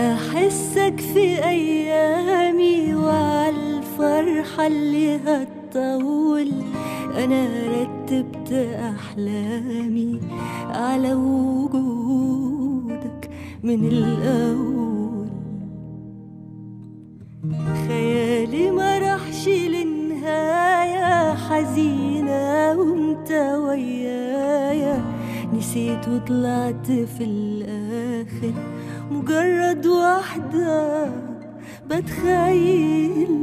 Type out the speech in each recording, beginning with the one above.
على حسك في أيامي وعلى الفرحة اللي هتطول. أنا رتبت أحلامي على وجودك من الأول. خيالي ما راحش لنهاية حزينة وانت ويايا. نسيت وطلعت في الآخر مجرد واحدة بتخيل.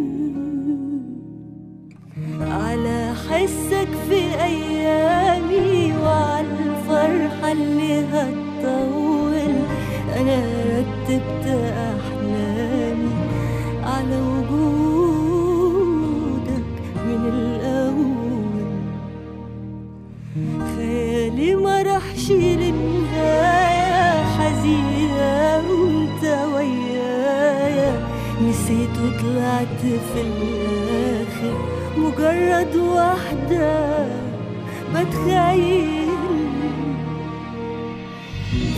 على حسك في أيامي وعلى الفرحة اللي هتطول. أنا رتبت أحلامي على وجودك من الأول. خيالي ما راحش للنهاية حزينة نسيت وطلعت في الآخر. مجرد واحدة. بتخيل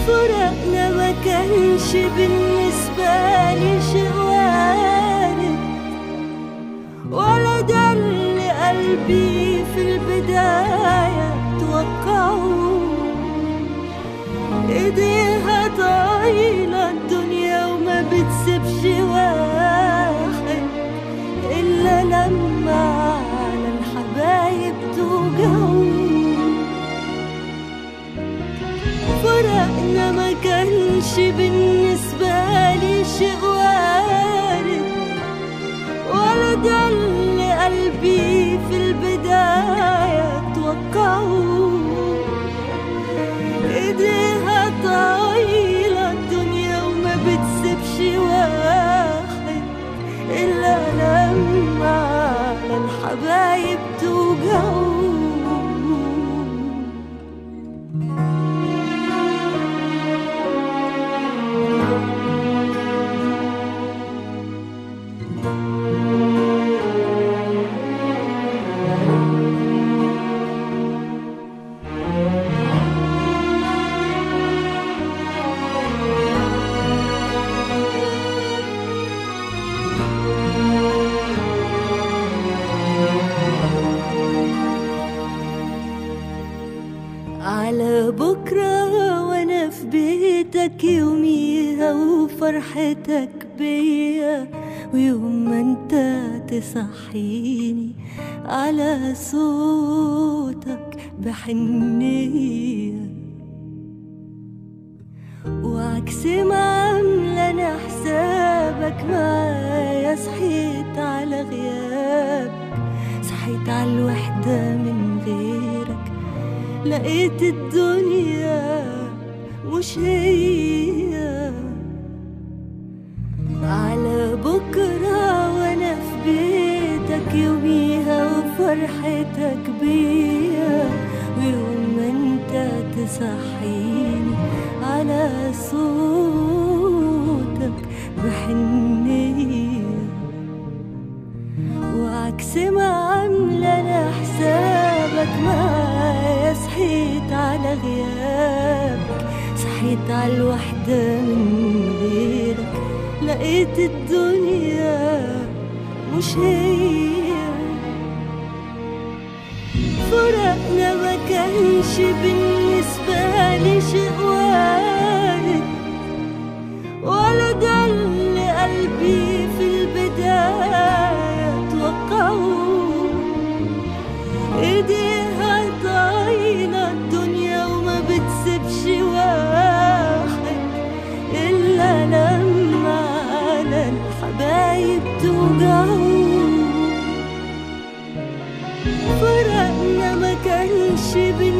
فرقنا ما كانش بالنسبة لي شيء وارد ولا ده اللي قلبي في البداية توقعه. إيديها طايلة فرقنا ما كانش بالنسبة لي شيء وارد ولا ده اللي قلبي في البداية توقعه إيديها طايلة الدنيا وما بتسيبش واحد إلا لما على الحبايب توجعه بيتك يوميها وفرحتك بيا ويوم ما انت تصحيني على صوتك بحنية. وعكس ما عاملة أنا حسابك معايا صحيت على غيابك. صحيت على الوحدة من غيرك لقيت الدنيا مش هي على بكرة وأنا في بيتك يوميها وفرحتك بيا. ويوم ما أنت تصحيني على صوتك بحنية. وعكس ما عاملة أنا حسابك معايا صحيت على غيابك. صحيت على الوحدة من غيرك. لقيت الدنيا مش هي. فرقنا ما كانش بالنسبة لي شيء. فرقنا ما كانش بالنسبة